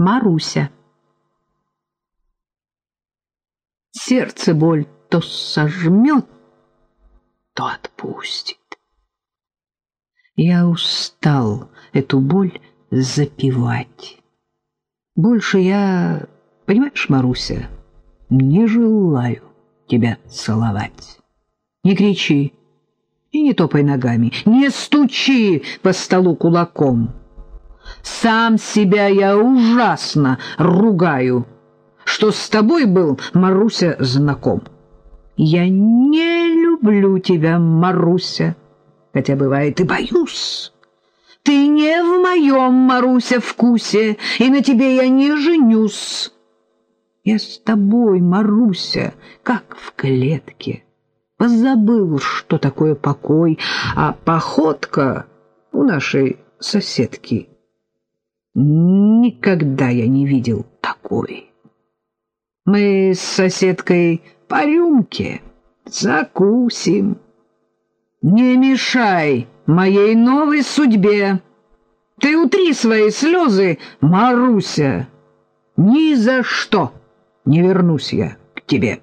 Маруся. Сердце боль то сожмет, то отпустит. Я устал эту боль запивать. Больше я, понимаешь, Маруся, не желаю тебя целовать. Не кричи и не топай ногами, не стучи по столу кулаком. Сам себя я ужасно ругаю, что с тобой был, Маруся, знаком. Я не люблю тебя, Маруся, хотя бывает и боюсь. Ты не в моем, Маруся, вкусе, и на тебе я не женюсь. Я с тобой, Маруся, как в клетке. Позабыл, что такое покой, а походка у нашей соседки Никогда я не видел такой. Мы с соседкой по рюмке закусим. Не мешай моей новой судьбе. Ты утри свои слезы, Маруся. Ни за что не вернусь я к тебе.